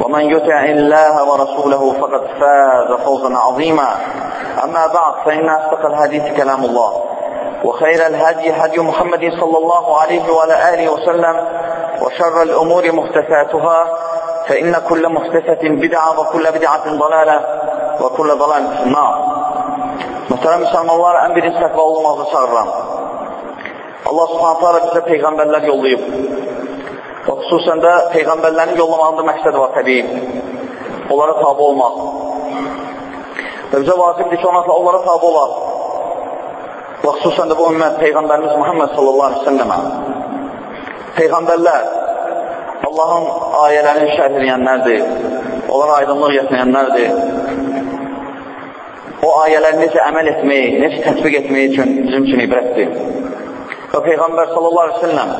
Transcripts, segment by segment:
ومن يطع الله ورسوله فقد فاز فوزا عظيما أما بعد فإن أصدق الحديث كلام الله وخير الهدي هدي محمد صلى الله عليه وعلى آله وسلم وشر الأمور محدثاتها فإن كل محدثة بدعة وكل بدعة ضلالة وكل ضلالة في النار Muhterem Müslümanlar, ən birinci təqva olmazı çağırıram. Allah subhanətə alə bizə Peyğəmbərlər yollayıb. Xüsusən də Peyğəmbərlərin yollamağında məqsəd var təbii. Onlara tabi olmaq. Və bizə vacibdir ki, onlarla onlara tabi olaq. Və xüsusən də bu ümmət Peyğəmbərimiz Muhammed sallallahu aleyhi ve səlləmə. Peyğəmbərlər Allahın ayələrini şərh edənlərdir. Onlara aydınlıq yetinənlərdir. O ayələri necə əməl etmək, necə tətbiq etmək üçün bizim üçün ibrətdir. Və Peyğəmbər sallallahu aleyhi ve selləm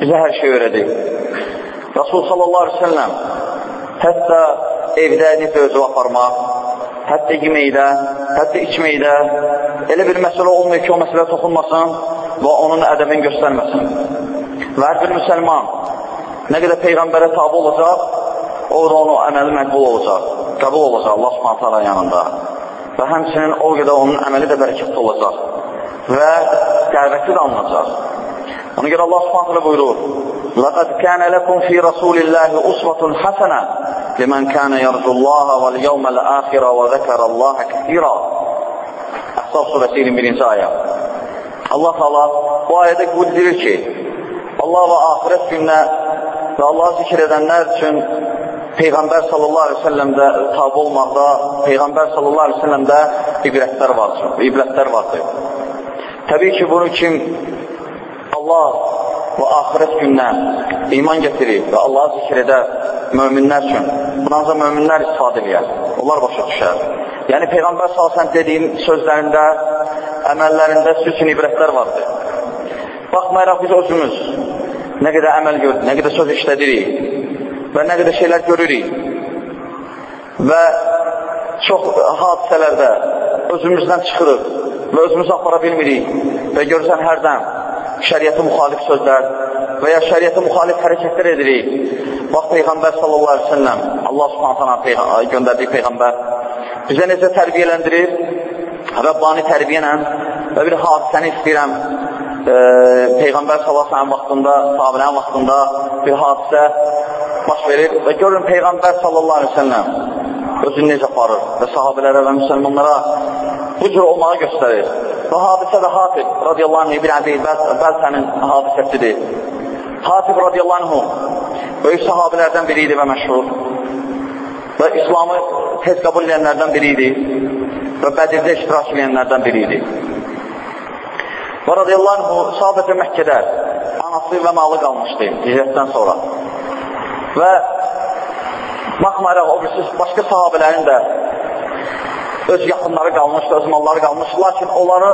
bizə hər şey öyrədir. Rasul sallallahu aleyhi ve selləm hətta evdə necə özü aparmaq, hətta yeməkdə, hətta içməkdə elə bir məsələ olmuyor ki, o məsələ toxunmasın və onun ədəbini göstərməsin. Və hər bir müsəlman nə qədər Peyğəmbərə tabi olacaq, o da onun əməli məqbul olacaq, qəbul olacaq Allah subhanətə yanında. Və həmçinin o qədər onun əməli də bərəkətli olacaq və dəvəti də alınacaq. Ona görə Allah subhanətə buyurur, لَقَدْ كَانَ لَكُمْ فِي رَسُولِ اللَّهِ أُسْوَةٌ حَسَنَةٌ لِمَنْ كَانَ يَرْجُ اللَّهَ وَالْيَوْمَ الْآخِرَ وَذَكَرَ اللَّهَ كَثِيرًا Əhsab surəsi 21-ci ayə. Allah Taala bu ayədə bildirir ki, Allah və axirət gününə və Allahı zikr edənlər üçün Peyğəmbər sallallahu aleyhi ve sellemdə tabi olmaqda, Peyğəmbər sallallahu aleyhi ve sellemdə ibrətlər vardır. İbrətlər vardır. Təbii ki, bunu kim Allah və axirət gününə iman gətirir və Allahı zikr edər möminlər üçün, buna ancaq möminlər istifadə edir. Onlar başa düşər. Yəni, Peyğəmbər sallallahu dediyim sözlərində, əməllərində siz üçün ibrətlər vardır. Baxmayaraq biz özümüz nə qədər əməl gördük, nə qədər söz işlədirik, və nə qədər şeylər görürük və çox hadisələrdə özümüzdən çıxırıq və özümüzü apara bilmirik və görürsən hərdən şəriyyəti müxalif sözlər və ya şəriyyəti müxalif hərəkətlər edirik. Bax, Peyğəmbər sallallahu aleyhi ve selləm, Allah subhanətana göndərdiyi Peyğəmbər bizə necə tərbiyələndirir? Rəbbani tərbiyənə və bir hadisəni istəyirəm e, Peyğəmbər sallallahu vaxtında, sahabilərin vaxtında bir hadisə baş verir və görün Peyğəmbər sallallahu aleyhi ve selləm özünü necə aparır və sahabələrə və müsəlmanlara bu cür olmağı göstərir. Və hadisə də Hatib radiyallahu anh ibn Əbi Bəlsənin hadisəsidir. Hatib radiyallahu anh böyük sahabələrdən biri idi və məşhur və İslamı tez qəbul edənlərdən biri idi və Bədirdə iştirak edənlərdən biri idi. Və radiyallahu anh sadəcə Məkkədə anası və malı qalmışdı hicrətdən sonra. Və baxmayaraq o birisi başqa sahabələrin də yaxınları qalmışdı, öz malları qalmışdı. Lakin onları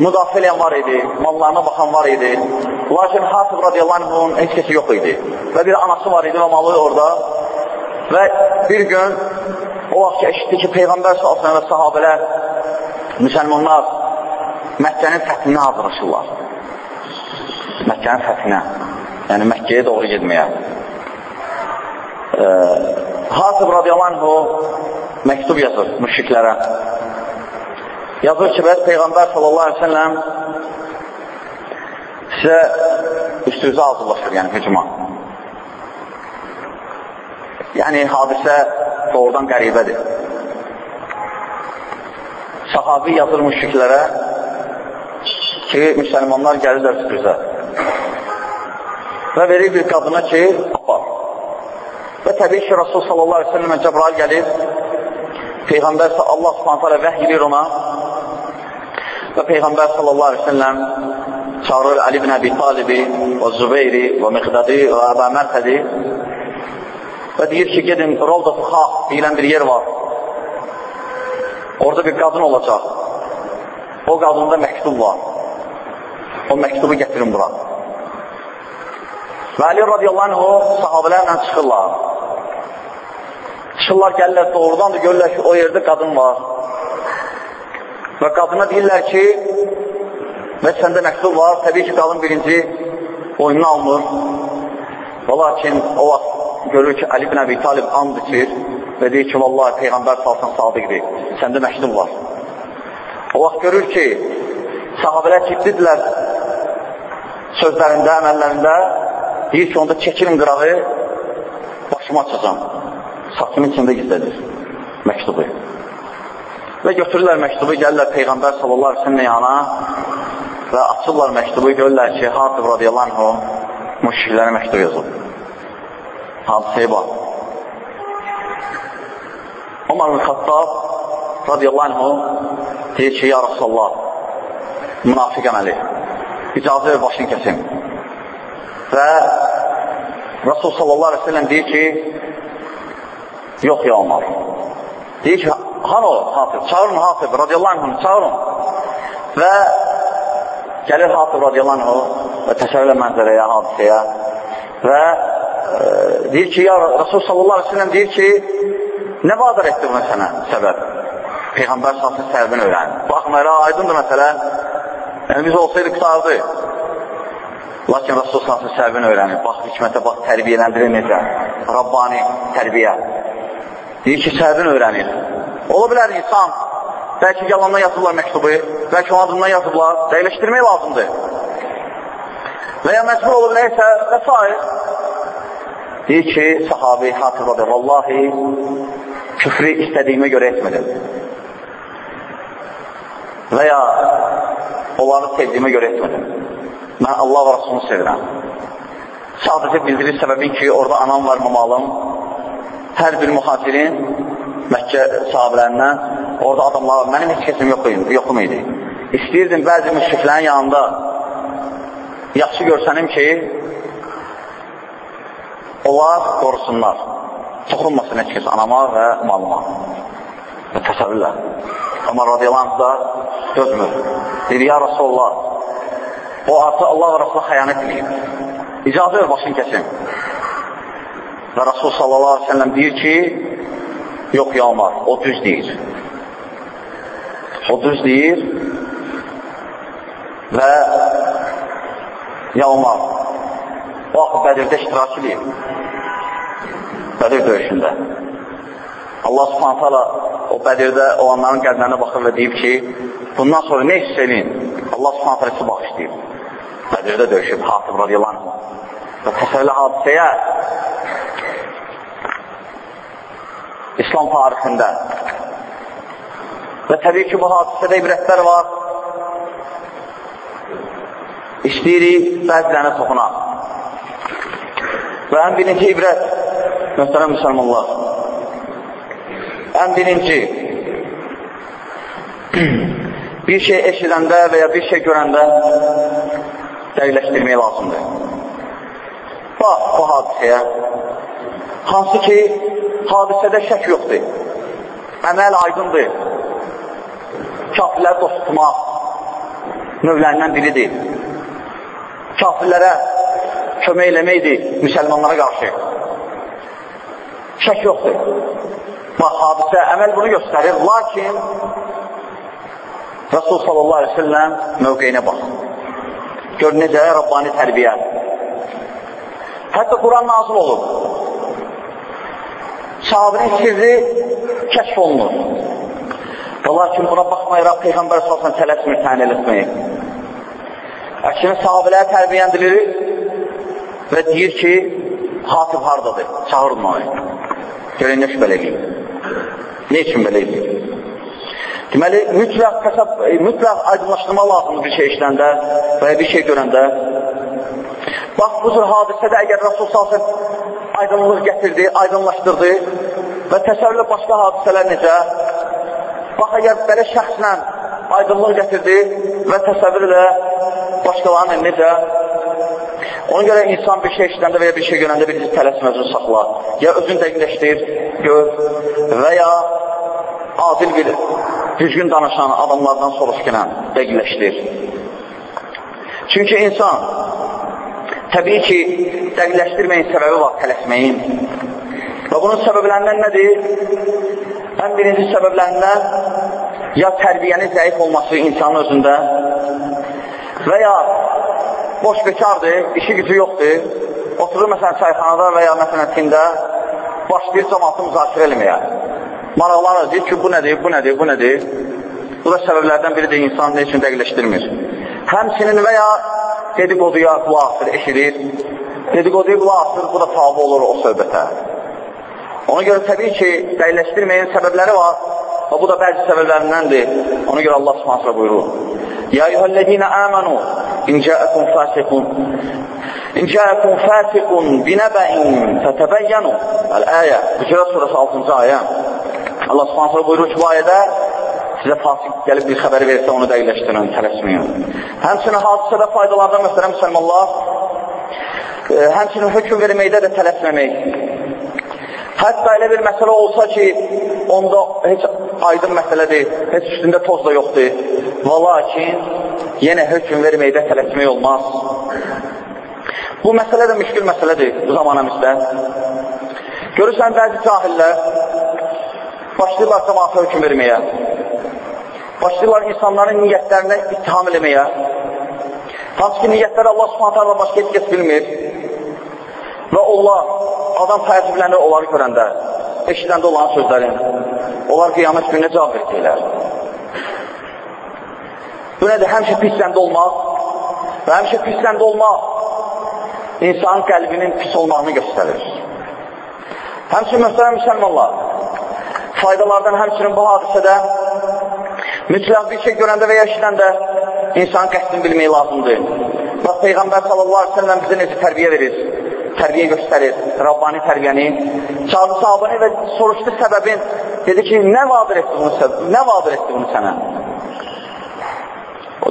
müdafiə edən var idi, mallarına baxan var idi. Lakin Hatib radiyallahu anhın heç kəsi yox idi. Və bir anası var idi və malı orada. Və bir gün o vaxt ki, eşitdi ki, Peyğəmbər salsın və sahabələr, müsəlmanlar Məkkənin fəthinə hazırlaşırlar. Məkkənin fəthinə. Yəni Məkkəyə doğru gedməyə. Hatib radiyallahu məktub yazır müşriklərə. Yazır ki, bəs Peyğəmbər sallallahu aleyhi ve selləm sizə üstünüzə hazırlaşır, yəni hücuma. Yəni hadisə doğrudan qəribədir. sahabi yazır müşriklərə ki, müsəlmanlar gəlirlər sürüzə və verir bir qadına ki, apar. Və təbii ki, Rasul sallallahu aleyhi ve sellemə Cəbrail gəlir, Peyğəmbər Allah subhanətə vəhy edir ona və Peyğəmbər sallallahu aleyhi ve sellem çağırır Ali ibn Əbi Talibi və Zübeyri və Miqdadi və Əbə Mərhədi və deyir ki, gedin, Rovda-ı Xaq deyilən bir yer var. Orada bir qadın olacaq. O qadında məktub var. O məktubu gətirin bura. Və Ali radiyallahu anh sahabələrlə çıxırlar. Çıxırlar, gəlirlər doğrudan da görürlər ki, o yerdə qadın var. Və qadına deyirlər ki, və səndə məktub var, təbii ki, qadın birinci oyununu almır. Və lakin o vaxt görür ki, Ali ibn Əbi Talib and içir və deyir ki, vallahi Peyğəmbər salsan sadiqdir, səndə məktub var. O vaxt görür ki, sahabələr ciddidirlər sözlərində, əməllərində, deyir ki, onda çəkilin qırağı, başıma açacam. Saçımın içində gizlədir məktubu. Və götürürlər məktubu, gəlirlər Peyğəmbər sallallahu aleyhi ve yana və açırlar məktubu, görürlər ki, Hatib radiyallahu anh müşriklərə məktub yazıb. Hadisəyə bax. Umar Xattab radiyallahu anh deyir ki, ya Rasulallah, münafiq əməli, icazə ver başını kəsim. Və Rasul sallallahu aleyhi ve sellem deyir ki, yox ya Umar. Deyir ki, han o Hatib, çağırın Hatib radiyallahu anh, çağırın. Və gəlir Hatib radiyallahu anh və təsəvvürlə mənzərəyə, hadisəyə və e, deyir ki, ya Rasul sallallahu aleyhi ve sellem deyir ki, nə vadar etdi buna sənə səbəb? Peyğəmbər salsın səbəbini öyrən. Baxmayla, aydındır məsələ. Yəni, biz olsaydı qutardı. Lakin Rasul salsın səbəbini öyrənir. Bax, hikmətə, bax, tərbiyələndirir necə? Rabbani tərbiyə. Deyir ki, səbəbini öyrənir. Ola bilər insan, bəlkə yalandan yazıblar məktubu, bəlkə onun adından yazıblar, dəyləşdirmək lazımdır. Və ya məcbur olub neysə, və s. Deyir ki, sahabi hatırladı, vallahi küfrü istədiyimə görə etmədim. Və ya onları sevdiyimə görə etmədim. Mən Allah və Rasulunu sevirəm. Sadəcə bildirir səbəbin ki, orada anam var, mamalım. Hər bir mühasirin Məkkə sahabələrindən orada adamlar var. Mənim heç kəsim yox yoxum idi. İstəyirdim bəzi müşriklərin yanında yaxşı görsənim ki, onlar qorusunlar. Toxunmasın heç kəs anama və malıma. Təsəvvürlə. Amma radiyallahu da dözmür. Dedi, ya Rasulullah, o artıq Allah və Rasulullah xəyanət edib. İcazə ver, başını kəsin. Və Rasul sallallahu aleyhi ve sellem deyir ki, yox ya Omar, o düz deyir. O düz deyir və ya Omar, o axı Bədirdə iştirak edib. Bədir döyüşündə. Allah subhanət hala o Bədirdə olanların qəlblərinə baxır və deyib ki, bundan sonra nə hiss edin? Allah subhanət hala bağışlayıb. Bədirdə döyüşüb, Hatib radiyallahu. Və təsəlli hadisəyə İslam tarixində. Və təbii ki, bu hadisədə ibrətlər var. İstəyirik bəzilərinə toxunaq. Və ən birinci ibrət, mühtərəm müsəlmanlar, ən birinci, bir şey eşidəndə və ya bir şey görəndə dəqiqləşdirmək lazımdır. Bax, bu hadisəyə, hansı ki, hadisədə şək yoxdur. Əməl aydındır. Kafirləri dost tutmaq növlərindən biridir. Kafirlərə kömək eləməkdir müsəlmanlara qarşı. Şək yoxdur. Bax, hadisə, əməl bunu göstərir. Lakin Rasul sallallahu aleyhi ve sellem mövqeyinə bax. Gör necə Rabbani tərbiyə. Hətta Quran nazil olub. Sahabinin sirri kəşf olunur. Və lakin buna baxmayaraq Peyğəmbər salsan tələsmir təyin eləsməyi. Əksinə sahabələri tərbiyəndirir və deyir ki, Hatib hardadır? Çağırın onu. Görün, nə belə eləyim? Ne üçün belə eləyim? Deməli, mütləq, qəsab, mütləq aydınlaşdırma lazımdır bir şey işləndə və ya bir şey görəndə. Bax, bu cür hadisədə əgər Rasul Salsın aydınlıq gətirdi, aydınlaşdırdı və təsəvvürlə başqa hadisələr necə? Bax, əgər belə şəxslə aydınlıq gətirdi və təsəvvürlə başqalarının necə? Ona görə insan bir şey işləndə və ya bir şey görəndə bir tələsmə özünü saxla. Ya özünü dəqiqləşdir, gör və ya adil bir, düzgün danışan adamlardan soruşqinən dəqiqləşdir. Çünki insan təbii ki, dəqiqləşdirməyin səbəbi var tələsməyin. Və bunun səbəblərindən nədir? Ən birinci səbəblərindən ya tərbiyənin zəif olması insanın özündə və ya boş bekardır, işi gücü yoxdur, oturur məsələn çayxanada və ya məsələn tində başlayır cəmatı müzakirə eləməyə. Maraqlanır, deyir ki, bu nədir, bu nədir, bu nədir? Bu da səbəblərdən biridir, insan ne üçün dəqiqləşdirmir. Həmçinin və ya dedikoduya qulaq asır, eşidir. Dedikoduya qulaq asır, bu da tabi olur o söhbətə. Ona görə təbii ki, dəyiləşdirməyin səbəbləri var və bu da bəzi səbəblərindəndir. Ona görə Allah subhanətlə buyurur. Ya eyyuhəl-ləzinə əmənu in cəəkum fəsiqun in cəəkum fəsiqun binəbəin fətəbəyyənu Əl-əyə, Hücrə surəsi 6-cı ayə. Allah subhanətlə buyurur ki, bu ayədə sizə fasik gəlib bir xəbər versə onu dəqiqləşdirin, tələsməyin. Həmçinin hadisədə faydalardan məsələn müsəlmanlar e, həmçinin hökum verməkdə də tələsməmək. Hətta elə bir məsələ olsa ki, onda heç aydın məsələdir, heç üstündə toz da yoxdur. Və lakin yenə hökm verməkdə tələsmək olmaz. Bu məsələ də müşkül məsələdir bu zamanımızda. Görürsən, bəzi cahillər başlayırlar cəmaata hökm verməyə. Başlayırlar insanların niyyətlərinə ittiham eləməyə. Hansı ki, niyyətləri Allah subhanətlərlə başqa heç kəs bilmir. Və onlar, adam təəccüblənir onları görəndə, eşidəndə olan sözlərin. Onlar qiyamət gününə cavab verəcəklər. Bu nədir? Həmişə pisləndə olmaq və həmişə pisləndə olmaq insanın qəlbinin pis olmağını göstərir. Həmçinin mühtərəm müsəlmanlar, faydalardan həmçinin bu hadisədə mütləq bir şey görəndə və ya eşidəndə insanın qəsdini bilmək lazımdır. Bax, Peyğəmbər sallallahu aleyhi ve sellem bizə necə tərbiyə verir, tərbiyə göstərir, Rabbani tərbiyəni. Çağırdı sahabanı və soruşdu səbəbin, dedi ki, nə vadir etdi bunu, nə vadir etdi bunu sənə?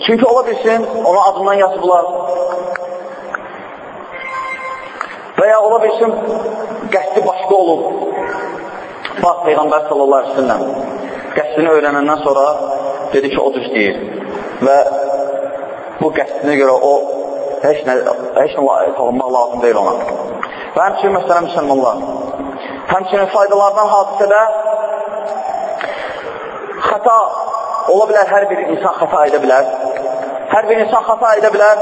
Çünki ola bilsin, ona adından yazıblar. Və ya ola bilsin, qəsdi başqa olub. Bax, Peyğəmbər sallallahu aleyhi ve sellem qəsdini öyrənəndən sonra dedi ki, o düz deyir. Və bu qəsdinə görə o heç nə, heç nə qalınmaq lazım deyil ona. Və həmçinin, məsələn, müsəlmanlar, həmçinin faydalardan hadisədə xəta Ola bilər, hər bir insan xəta edə bilər. Hər bir insan xəta edə bilər.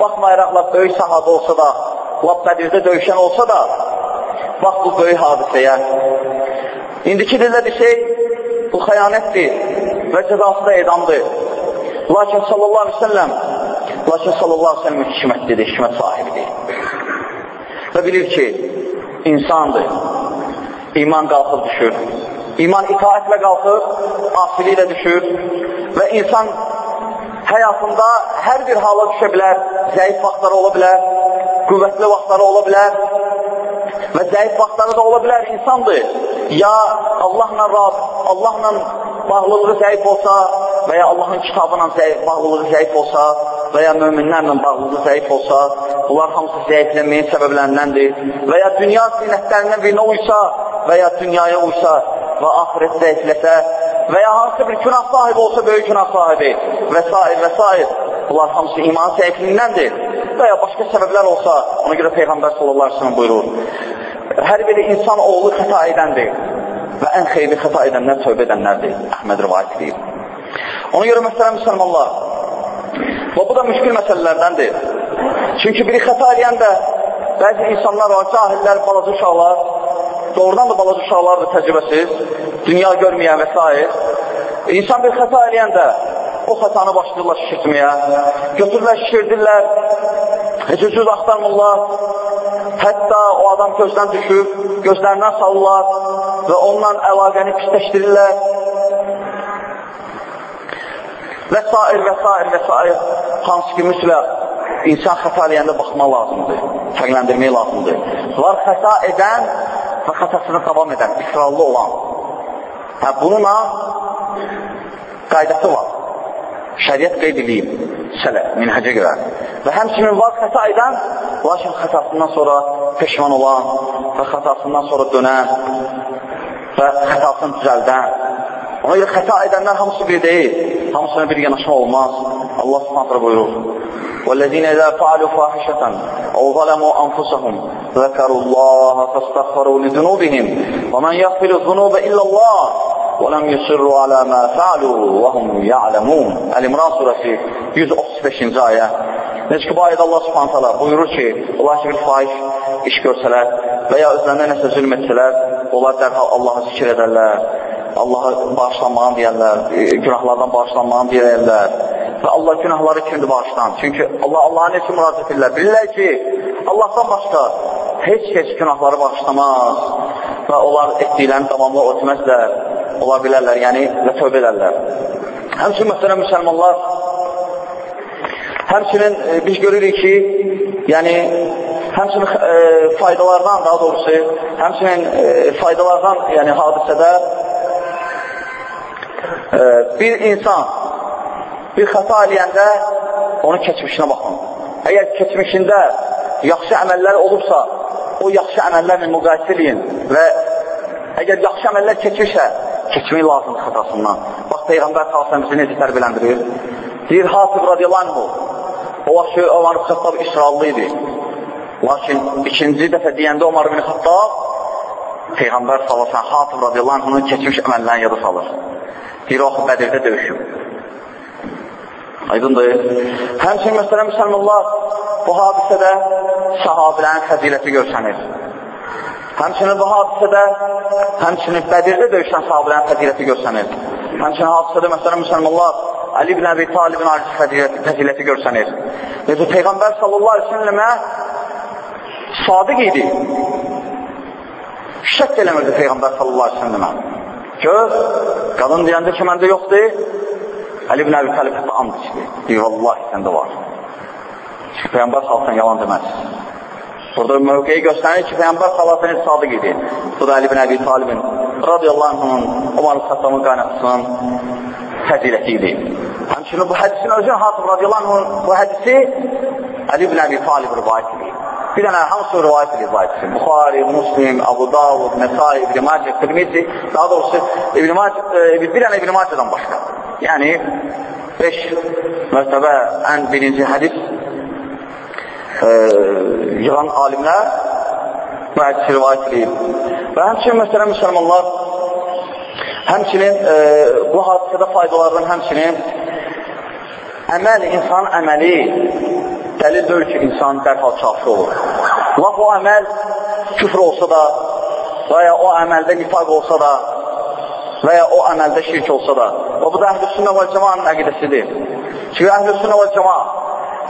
Baxmayaraq, lap böyük sahada olsa da, lap bədirdə döyüşən olsa da, bax bu böyük hadisəyə. İndiki dildə desək, bu xəyanətdir və cəzası da edamdır. Lakin sallallahu aleyhi ve sellem, lakin sallallahu aleyhi ve sellem hikmətlidir, hikmət sahibidir. Və bilir ki, insandır, iman qalxıb düşür. İman itaətlə qalxır, asiliklə düşür və insan həyatında hər bir hala düşə bilər, zəif vaxtları ola bilər, qüvvətli vaxtları ola bilər və zəif vaxtları da ola bilər insandır. Ya Allahla Rab, Allahla bağlılığı zəif olsa və ya Allahın kitabına zəif, bağlılığı zəif olsa və ya möminlərlə bağlılığı zəif olsa, bunlar hamısı zəiflənməyin səbəblərindəndir. Və ya dünya zinətlərindən birinə uysa və ya dünyaya uysa, və ahirətdə etləsə və ya hansı bir günah sahibi olsa böyük günah sahibi və s. və s. Bunlar hamısı iman zəifliyindəndir və ya başqa səbəblər olsa, ona görə Peyğəmbər sallallahu aleyhi buyurur. Hər biri insan oğlu xəta edəndir və ən xeyli xəta edənlər tövbə edənlərdir. Əhməd rivayət edib. Ona görə məsələn müsəlmanlar, və bu da müşkül məsələlərdəndir. Çünki biri xəta edəndə bəzi insanlar var, cahillər, balaca uşaqlar, doğrudan da balaca uşaqlardır təcrübəsiz, dünya görməyən və s. İnsan bir xəta eləyəndə o xətanı başlayırlar şişirtməyə, götürürlər, şişirdirlər, heç ucuz axtarmırlar, hətta o adam gözdən düşüb, gözlərindən salırlar və onunla əlaqəni pisləşdirirlər. Və s. və s. və s. Hansı ki, mütləq insan xəta eləyəndə baxmaq lazımdır, fərqləndirmək lazımdır. Var xəta edən və xətasını davam edən, israrlı olan. Hə, bununla qaydası var. Şəriət qeyd edeyim, sələ, minhəcə görə. Və həmçinin var xəta edən, lakin xətasından sonra peşman olan və xətasından sonra dönən və xətasını düzəldən. Ona görə xəta edənlər hamısı bir deyil, hamısına bir yanaşma olmaz. Allah subhanətlə buyurur. وَالَّذِينَ إِذَا فَعَلُوا فَاحِشَةً أَوْ ظَلَمُوا أَنفُسَهُمْ ذَكَرُوا اللَّهَ فَاسْتَغْفَرُوا لِذُنُوبِهِمْ وَمَنْ يَغْفِرُ الذُّنُوبَ إِلَّا اللَّهُ وَلَمْ يُصِرُّوا عَلَى مَا فَعَلُوا وَهُمْ يَعْلَمُونَ Əl-İmran surəsi 135-ci ayə. Necə ki, bu ayədə Allah subhanətələ buyurur ki, onlar ki, bir faiş iş görsələr və ya özlərində nəsə zülm etsələr, onlar dərhal Allahı zikir edərlər, Allaha bağışlanmağını deyərlər, e, günahlardan bağışlanmağını deyərlər və Allah günahları kimdir bağışlan. Çünki Allah Allaha necə müraciət edirlər? Bilirlər ki, Allahdan başqa heç heç günahları bağışlamaz və onlar etdiklərini davamlı etməzlər, onlar bilərlər, yəni və tövbə edərlər. Həmçinin məsələn müsəlmanlar həmçinin e, biz görürük ki, yəni həmçinin e, faydalardan, daha doğrusu, həmçinin e, faydalardan, yəni hadisədə bir insan bir xəta eləyəndə onun keçmişinə baxın. Əgər keçmişində yaxşı əməllər olubsa, o yaxşı əməllərlə müqayisə edin və əgər yaxşı əməllər keçirsə, keçmək lazımdır xətasından. Bax, Peyğəmbər bizi necə tərbiyələndirir? Deyir, Hatib radiyallahu o vaxt Ömər Xəttab İsrailli idi. Lakin ikinci dəfə deyəndə Ömər bin Xəttab Peyğəmbər salsın Hatib radiyallahu keçmiş əməllərini yada salır. Deyir, o Bədirdə döyüşüm. Aydındır. Həmçin, məsələn, müsəlmanlar bu hadisədə sahabilərin fəziləti görsənir. Həmçinin bu hadisədə, həmçinin Bədirdə döyüşən sahabilərin fəziləti görsənir. Həmçinin hadisədə, məsələn, müsəlmanlar Ali ibn Əbi Talibin fəziləti, fəziləti görsənir. Necə Peyğəmbər sallallahu aleyhi ve səlləmə sadiq idi. Şək eləmirdi Peyğəmbər sallallahu aleyhi ve səlləmə. Gör, qadın deyəndə ki, məndə yoxdur. Əli ibn Əbi Talib and içdi. Deyir, vallahi səndə var. Çünki Peyyambar salsan yalan deməz. Burada mövqeyi göstərir ki, Peyyambar salatın sadiq idi. Bu da Əli ibn Əbi Talibin radiyallahu anhın, Umar Xattamın qaynaqçısının fəziləti idi. Həmçinin bu hədisin özü Hatib radiyallahu bu hədisi Əli ibn Əbi Talib rivayət edir. Bir dənə hamısı rivayət edir zahidsin. Buxari, Muslim, Abu Davud, Nesai, İbn-i Macə, Tirmizi, daha doğrusu İbn-i Macə, e, bir dənə İbn-i Macədən başqa. Yəni, 5 mərtəbə ən birinci hədis e, yığan alimlər bu hədisi rivayət edir. Və həmçinin məsələn müsəlmanlar həmçinin e, bu hadisədə faydalardan həmçinin əməl, insan əməli dəlil deyil ki, insan dərhal kafir olur. Laf o əməl küfr olsa da və ya o əməldə nifaq olsa da və ya o əməldə şirk olsa da və bu da əhl-i sünnə və cəmanın əqidəsidir. Çünki əhl-i sünnə və cəma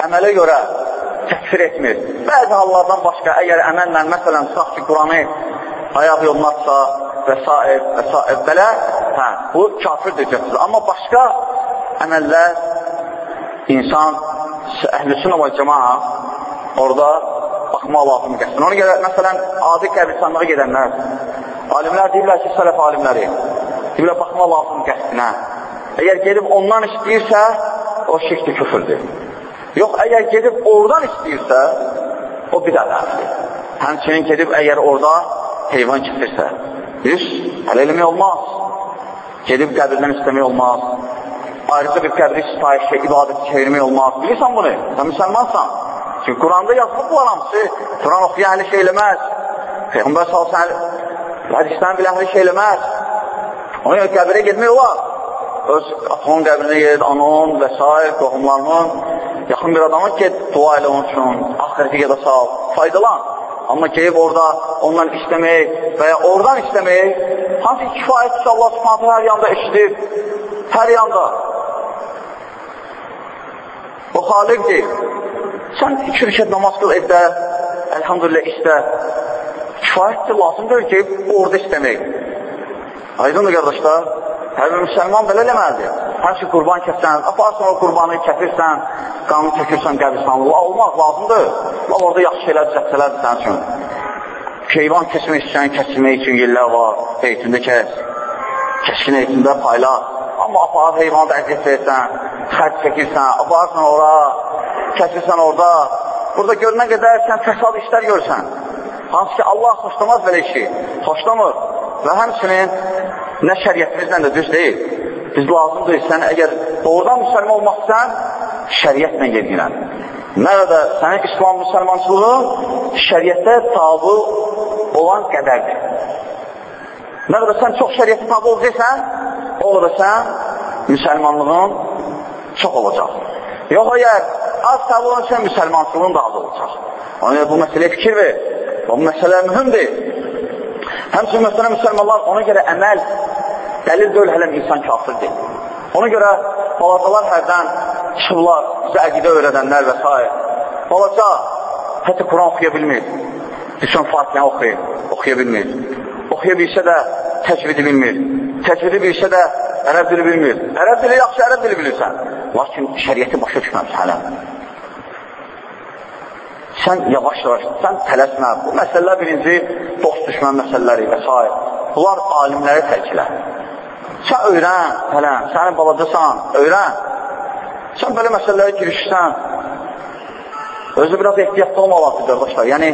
əmələ görə təkfir etmir. Bəzi hallardan başqa, əgər əməllə, məsələn, tutaq ki, Quranı ayaq yolunatsa və s. və s. belə, hə, bu kafirdir cəsiz. Amma başqa əməllər insan əhl-i və cəmaa orada baxmaq lazım qəsdən. Ona görə, məsələn, adi qəbristanlığa gedənlər, alimlər deyirlər ki, sələf alimləri, deyirlər, baxmaq lazım qəsdinə. Əgər gedib ondan istəyirsə, o şirkdir, küfürdür. Yox, əgər gedib oradan istəyirsə, o bir ədəfdir. Həmçinin gedib, əgər orada heyvan kəsirsə, düz, hələ eləmək olmaz. Gedib qəbirdən istəmək olmaz ayrıca bir qəbri sitayişə, ibadət çevirmək olmaz. Bilirsən bunu? Sən müsəlmansan. Çünki Quranda yazılıb bu hamısı. Quran oxuyan əhli şey eləməz. Peyğəmbər salsan hədisdən bilə əhli şey eləməz. Ona görə qəbirə gedmək olar. Öz atanın qəbrinə gedib, anon və s. qohumlarının yaxın bir adamı get, dua elə onun üçün, axirəti gedə sal, faydalan. Amma gelib orada ondan istəmək və ya oradan istəmək, hansı kifayət ki, Allah subhanətə hər yanda eşidir, hər yanda. O xaliqdir. Sən iki rükət namaz qıl evdə, əlhamdülillah istə. Kifayətdir, lazımdır ki, orada istəmək. Aydındır, qardaşlar. Hər bir müsəlman belə eləməlidir. hər şey qurban kəsən, aparsan o qurbanı kəsirsən, qanını tökürsən qəbristanlığa, olmaq lazımdır. Allah orada yaxşı şeylər düzəltsələrdir sənin üçün. Heyvan kəsmək istəyən, kəsilmək üçün yerlər var, heytində kəs, kəskin heytində payla. Amma aparıb heyvanı da əziyyət verirsən, xərc çəkirsən, aparırsan ora, kəsirsən orada. Burada görünə qədər sən fəsad işlər görsən. Hansı ki, Allah xoşlamaz belə işi, xoşlamır. Və həmçinin nə şəriyyətimizlə də düz deyil. Biz lazımdır, sən əgər doğrudan müsəlman olmaqsan, şəriyyətlə gedinən. Nə qədər sənin İslam müsəlmançılığın şəriyyətə tabi olan qədərdir. Nə qədər sən çox şəriyyətə tabi olacaqsən, o qədər sən müsəlmanlığın çox olacaq. Yox, əgər az tabi olacaqsən, müsəlmançılığın da az olacaq. Ona bu məsələyə fikir ver. Bu məsələ mühümdir. Həmçin, məsələn, müsəlmanlar ona görə əməl dəlil deyil, hələm insan kafirdir. Ona görə balacalar hərdən çıxırlar, sizə əqidə öyrədənlər və s. Balaca hətta Quran oxuya bilmir. Düşün Fatihə oxuyur, oxuya bilmir. Oxuya bilsə də təcvidi bilmir. Təcvidi bilsə də ərəb dili bilmir. Ərəb dili yaxşı ərəb dili bilirsən. Lakin şəriyyəti başa düşməmiş hələ. Sən yavaş-yavaş, sən tələsmə. Bu məsələlər birinci dost düşmən məsələləri və s. Bunlar alimləri təklə. Sən öyrən, hələ, sənin balacasan, öyrən. Sən belə məsələlərə girişsən. Özü biraz ehtiyatlı olmalıdır, qardaşlar. Yəni,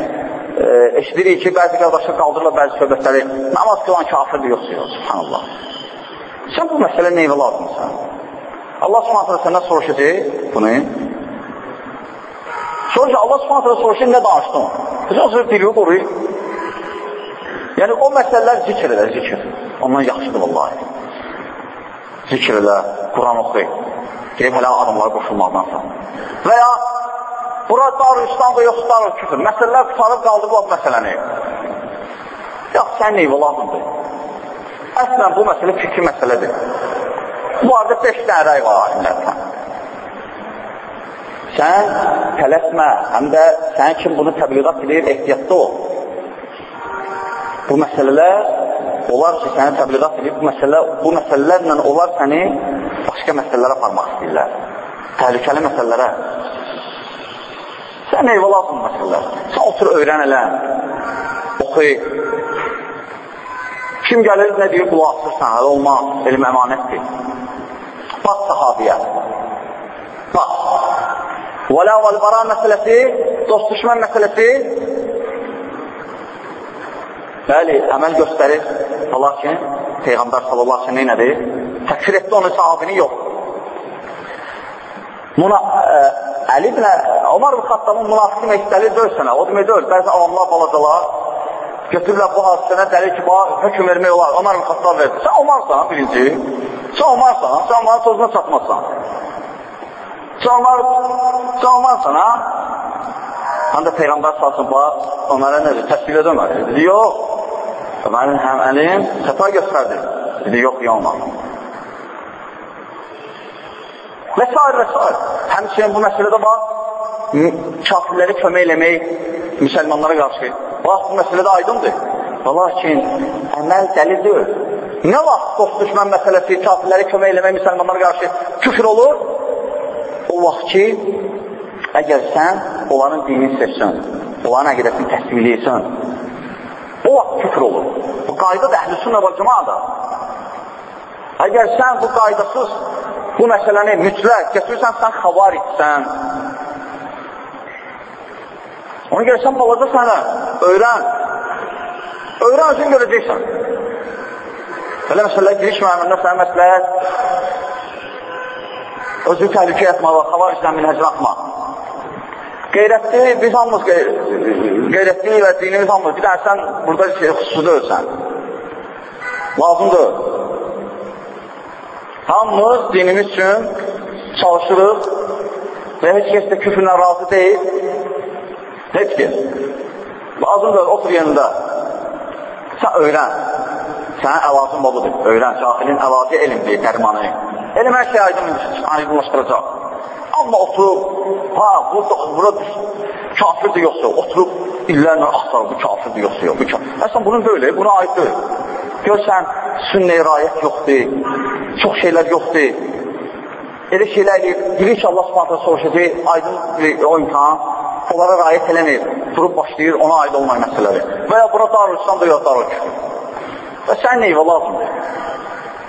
e, eşidirik ki, bəzi qardaşlar qaldırırlar bəzi söhbətləri. Namaz qılan kafirdir, yoxsa yox, subhanallah. Sən bu məsələ neyvə lazımsan? Allah subhanətlə səndən soruşacaq bunu. Sonra Allah subhanətlə soruşur, nə danışdın? Sən sonra dili qoruyur. Yəni, o məsələlər zikr edə, zikr. Ondan yaxşıdır, vallahi. Zikr edə, Quran oxuy. Deyib, hələ adamları qoşulmaqdansa. Və ya, bura darı İslamda yox, darı küfür. Məsələlər tutarıb qaldı bu məsələni. Yox, sən neyvə lazımdır. Əslən, bu məsələ fikri məsələdir. Bu arada 5 dənə rəy var alimlərdən. Sən tələsmə, həm də sənin kim bunu təbliğat edir, ehtiyatda ol. Bu məsələlər olar ki, səni təbliğat edir, bu, məsələ, bu məsələlərlə onlar səni başqa məsələlərə aparmaq istəyirlər. Təhlükəli məsələlərə. Sən eyvə lazım məsələlər. Sən otur, öyrən elə, oxuy. Kim gəlir, nə deyir, qulaq asırsan, hələ olmaz, elm əmanətdir. Bax sahabiyə. Bax. Vələ və bara məsələsi, dost düşmən məsələsi bəli, əməl göstərir. Lakin Peyğəmbər sallallahu aleyhi ve nədir? Təkfir etdi onu sahabini yox. Muna, ə, Əli ibn Omar ibn Xattabın münafiqi məktəli dörsənə, o demək dör, bəzi avamlar, balacalar götürürlər bu hadisənə dəli ki, hökum vermək olar, Omar ibn Xattab verdi. Sən Omarsan, birinci. Sən Omarsan, sən Omarın sözünə çatmazsan. Çalmar, çalmarsan, ha? Həm də Peyğəmbər salsın, bax, onlara nədir? Təsvir edə Ömər. Dedi, yox. Ömərin həm əlim səfa göstərdi. Dedi, yox, yanma. Və s. və s. Həmçinin bu məsələdə bax, kafirləri kömək eləmək müsəlmanlara qarşı. Bax, bu məsələdə aydındır. Lakin əməl dəlildir. Nə vaxt dost düşmən məsələsi, kafirləri kömək eləmək müsəlmanlara qarşı küfür olur? o vaxt ki, əgər sən onların dinini seçsən, onların əqidəsini təsdiqləyirsən, o vaxt küfr olur. Bu qayda da əhlüsünlə və cəmaada. Əgər sən bu qaydasız bu məsələni mütləq gətirirsən, sən xavar etsən. Ona görə sən balaca sənə öyrən. Öyrən özün görəcəksən. Belə məsələlər girişməyəməndə sənə məsləhət özü təhlükə etməli, xavaricdən minhəcə atma. Qeyrətli, biz hamımız qeyrətli və dinimiz hamımız, bir dənə sən burada şey, xüsusidə ölsən. Lazımdır. Hamımız dinimiz üçün çalışırıq və heç kəs də küfrlə razı deyil. Heç kəs. Lazımdır, otur yanında. Sən öyrən. Sənin əlacın odur. Öyrən. Cahilin əlacı elmdir, dərmanı. Elm hər şey aydın, aydınlaşdıracaq. Amma oturub, ha, burada, burada kafirdir yoxsa, oturub illərlə axtarır, bu kafirdir yoxsa yox. Bu kafir. Əslən, bunun böyle, buna aiddir. Görsən, sünnə rayət yoxdur, çox şeylər yoxdur. elə şeylər. Bilir ki, Allah subhanətə soruşacaq, aydın o imtihan, onlara rayət eləmir, durub başlayır ona aid olmayan məsələləri. Və ya bura darülsan da yox darül Və sən neyvə lazımdır?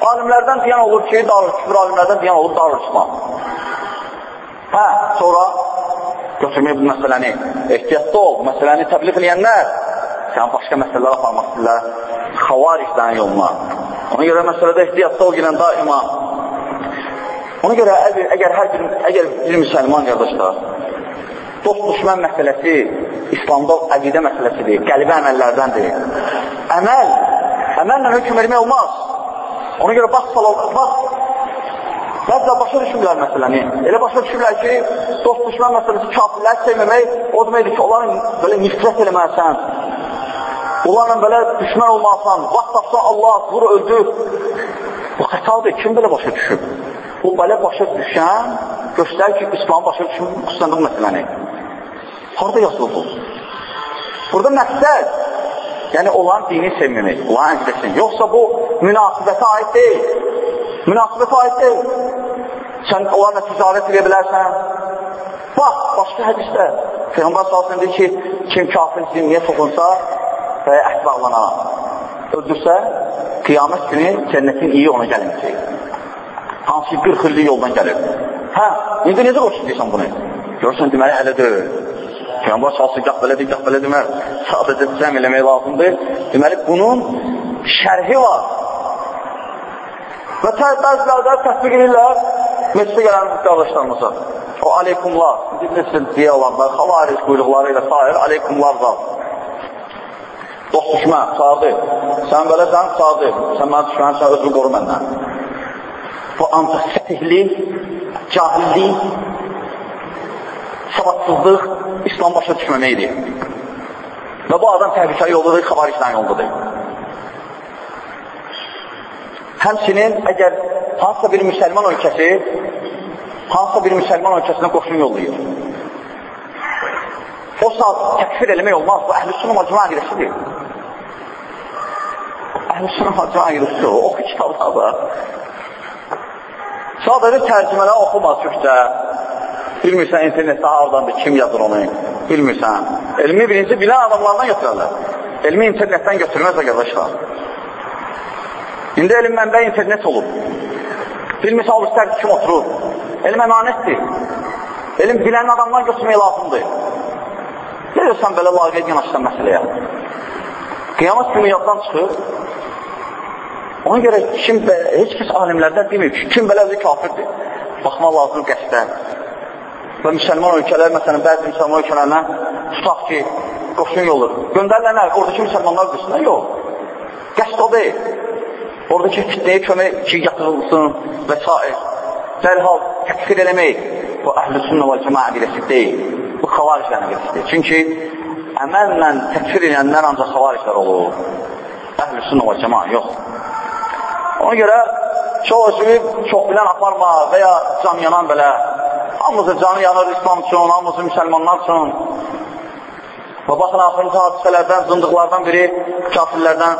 Alimlərdən deyən olur ki, darül küfür, alimlərdən deyən olur darül İslam. Hə, sonra götürmək bu məsələni, ehtiyatda ol, məsələni təbliğ eləyənlər, sən başqa məsələlər aparmaq istəyirlər, xavaricdən yoluna. Ona görə məsələdə ehtiyatda ol gələn daima. Ona görə əgər, əgər hər bir, əgər bir müsəlman qardaşlar, dost düşmən məsələsi İslamda əqidə məsələsidir, qəlbə əməllərdəndir. Əməl, əməllə hökm vermək olmaz. Ona görə bax, bax, Bəzə başa düşürlər məsələni. Elə başa düşürlər ki, dost düşmən məsələsi kafirlər sevməmək, o deməkdir ki, onların belə nifrət eləməlisən. Onlarla belə düşmən olmalısan, vaxt tapsa Allah vur, öldür. Bu xətadır, kim belə başa düşüb? Bu belə başa düşən göstərir ki, İslam başa düşmür, xüsusən bu məsələni. Harada yazılıb bu? Burada məqsəd, yəni olan dini sevməmək, olan əqidəsini. Yoxsa bu münasibətə aid deyil. Münasibətə aid deyil. Sən onlarla ticarət edə bilərsən. Bax, başqa hədisdə. Peyğəmbər salsın deyir ki, kim kafir zimmiyə toxunsa və əhd bağlana, öldürsə, qiyamət günü cənnətin iyi ona gəlməyəcək. Hansı 40 illik yoldan gəlir. Hə, indi necə qoşulacaqsan bunu? Görürsən, deməli, hələ deyil. Peyğəmbər salsın, gah belədir, gah belə demər. Sadəcə cəm eləmək lazımdır. Deməli, bunun şərhi var. Və bəzilərdə təsbiq edirlər, meçdə gələn qardaşlarımıza. O aleykumlar, bilirsin, deyə olanlar, xavariz quyruqları ilə sair, aleykumlar var. Dost düşmə, sadiq. Sən beləsən, sadiq. Sən mənə düşmən, sən özünü qoru məndən. Bu ancaq sətihlik, cahillik, savadsızlıq İslam başa düşməməkdir. Və bu adam təhlükəli yoldadır, xavaricdən yoldadır. Həmçinin əgər hansısa bir müsəlman ölkəsi hansısa bir müsəlman ölkəsinə qoşun yollayır. O saat təkfir eləmək olmaz. Bu əhl-i sünə macma əqidəsidir. Əhl-i sünə macma o. Oxu kitablarda. Sadəcə tərcümələr oxuma türkcə. Bilmirsən internetdə haradandır, kim yazır onu. Bilmirsən. Elmi birinci bilən adamlardan götürərlər. Elmi internetdən götürməz qardaşlar. İndi elm mənbə internet olub. Bilmirsə, o istər kim oturur. Elm əmanətdir. Elm bilən adamdan götürmək lazımdır. Ne diyorsan belə laqeyd yanaşsan məsələyə? Qiyamət günü yaddan çıxır. Ona görə kim, heç kəs alimlərdən demir ki, kim belədir kafirdir. Baxmaq lazım qəsdə. Və müsəlman ölkələr, məsələn, bəzi müsəlman ölkələrinə tutaq ki, qoşun yolur. Göndərilənlər, oradakı müsəlmanlar qüsünə yox. Qəsd o deyil. Oradakı fitnəyə kömək ki, yatırılsın və s. Dərhal təkfir eləmək bu əhl-i sünnə və cəma əqidəsi deyil. Bu xavariclərin əqidəsidir. Çünki əməllə təkfir edənlər ancaq xavariclər olur. Əhl-i sünnə və cəma yox. Ona görə çox özünü çox bilən aparma və ya can yanan belə. Hamımızın canı yanır İslam üçün, hamımızın müsəlmanlar üçün. Və baxın, axırıncı hadisələrdən, zındıqlardan biri kafirlərdən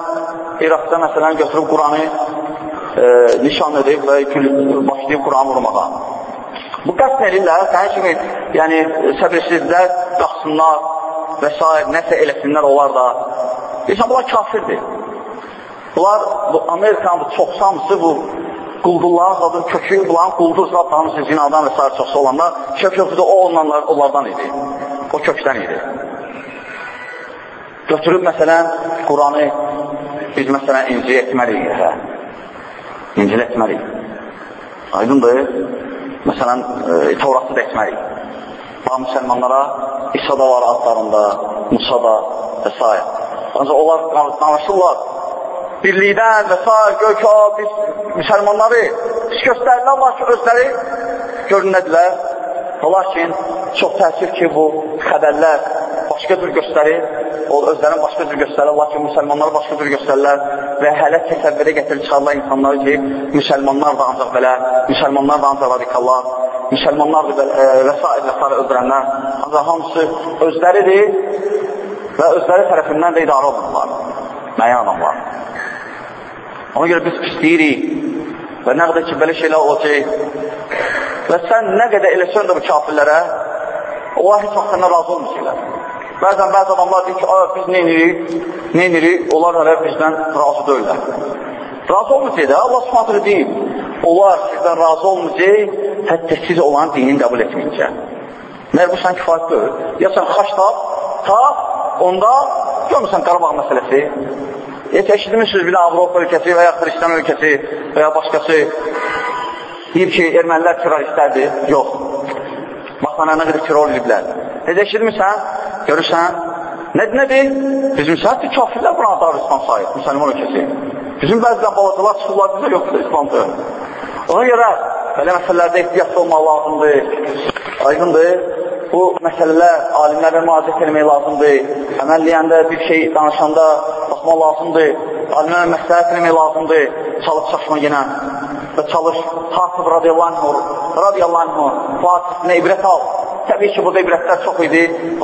İraqda məsələn götürüb Quranı e, nişan edib və başlayıb Quranı vurmağa. Bu qəsd edirlər, sənin kimi yəni, səbirsizlər qaxsınlar və s. nəsə eləsinlər onlar da. Deyirsən, bunlar kafirdir. Bunlar, bu, Amerikanın bu çoxsu hamısı bu quldurların adın kökü, bunların quldur zat hamısı zinadan və s. çoxsu olanlar, kök yoxdur, o onlardan, onlardan idi. O kökdən idi. Götürüb məsələn Quranı biz məsələn incil etməliyik. Hə. İncil etməliyik. Aydındır. Məsələn, e, Tevratı da etməliyik. Bax, müsəlmanlara İsa da var adlarında, Musa da və s. Ancaq onlar danışırlar birlikdən və s. gör ki, biz müsəlmanları pis göstərirlər, Allah ki, özləri görünədilər. Lakin çox təəssüf ki, bu xəbərlər başqa cür göstərir, o özlərini başqa cür göstərir, lakin müsəlmanları başqa cür göstərirlər və hələ təsəvvürə gətirib çıxarlar insanları ki, müsəlmanlar da ancaq belə, müsəlmanlar da ancaq radikallar, müsəlmanlar da belə, e, və s. və s. öldürənlər, ancaq hamısı özləridir və özləri tərəfindən də idarə olunurlar, müəyyən adamlar. Ona görə biz pisləyirik və nə qədər ki, belə şeylər olacaq, Və sən nə qədər eləsən də bu kafirlərə, onlar heç vaxt səndən razı olmuşlar. Bəzən bəzi adamlar deyir ki, biz nə edirik, onlar hələ bizdən razı deyirlər. Razı olmayacaq da, Allah subhanətlə deyib, onlar sizdən razı olmayacaq, hətta siz olan dinini qəbul etməyincə. Məyər bu sən kifayət deyil. Ya sən xaç tap, tap, onda görmürsən Qarabağ məsələsi. Heç eşitmişsiniz bir Avropa ölkəsi və ya Xristiyan ölkəsi və ya başqası deyib ki, ermənilər terroristlərdir. Yox. Baxana nə qədər terror ediblər. Heç eşitmirsən, görürsən, nə, nədir? Bizim səhətdir kafirlər buna Dağistan sayır, müsəlman ölkəsi. Bizim bəzən balacalar çıxırlar bizə yoxdur İslamdır. Ona görə belə məsələlərdə ehtiyatlı olmaq lazımdır. Aydındır. Bu məsələlər alimlərə müraciət etmək lazımdır. Əməlləyəndə bir şey danışanda baxmaq lazımdır. Alimlərə məsləhət etmək lazımdır. Çalış çaşma yenə və çalış. Hatib radiyallahu anh, radiyallahu anh, Fatihlə ibrət al. Təbii ki, burada ibrətlər çox idi.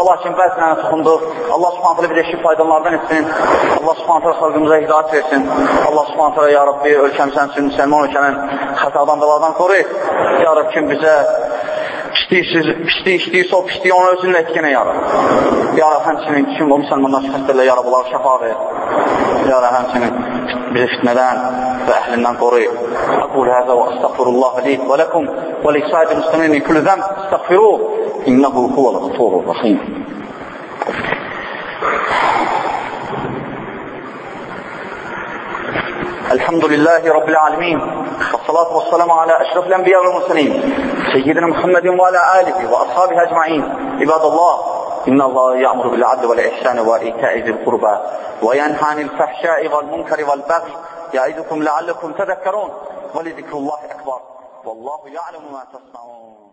Lakin bəzilərinə toxunduq. Allah subhanətlə bir eşki faydalardan etsin. Allah subhanətlə xalqımıza hidayət versin. Allah subhanətlə, ya Rabbi, ölkəmsən üçün, müsəlman ölkənin xətadan bəladan qoru. Ya Rabbi, kim bizə pişdiyisiz, pişdi, içdiyi soq pişdi, ona özünlə etkinə yara. Yara həmçinin kim o müsəlmanlar xəstələ yara bular, şəfa ver. Yara həmçinin bizi fitnədən və əhlindən qoruyur. Aqul həzə və əstəğfirullah liyik və ləkum və lisayid müslimin min kulli zəm əstəğfiruh. İnnəhu huvəl Elhamdülillahi Rabbil alemin. Və salatu və salamu alə على أشرف الأنبياء والمرسلين سيدنا محمد وعلى آله وأصحابه أجمعين. عباد الله إن الله يأمر بالعدل والإحسان وإيتاء ذي القربى وينهى عن الفحشاء والمنكر والبغي يعظكم لعلكم تذكرون. ولذكر الله أكبر. والله يعلم ما تصنعون.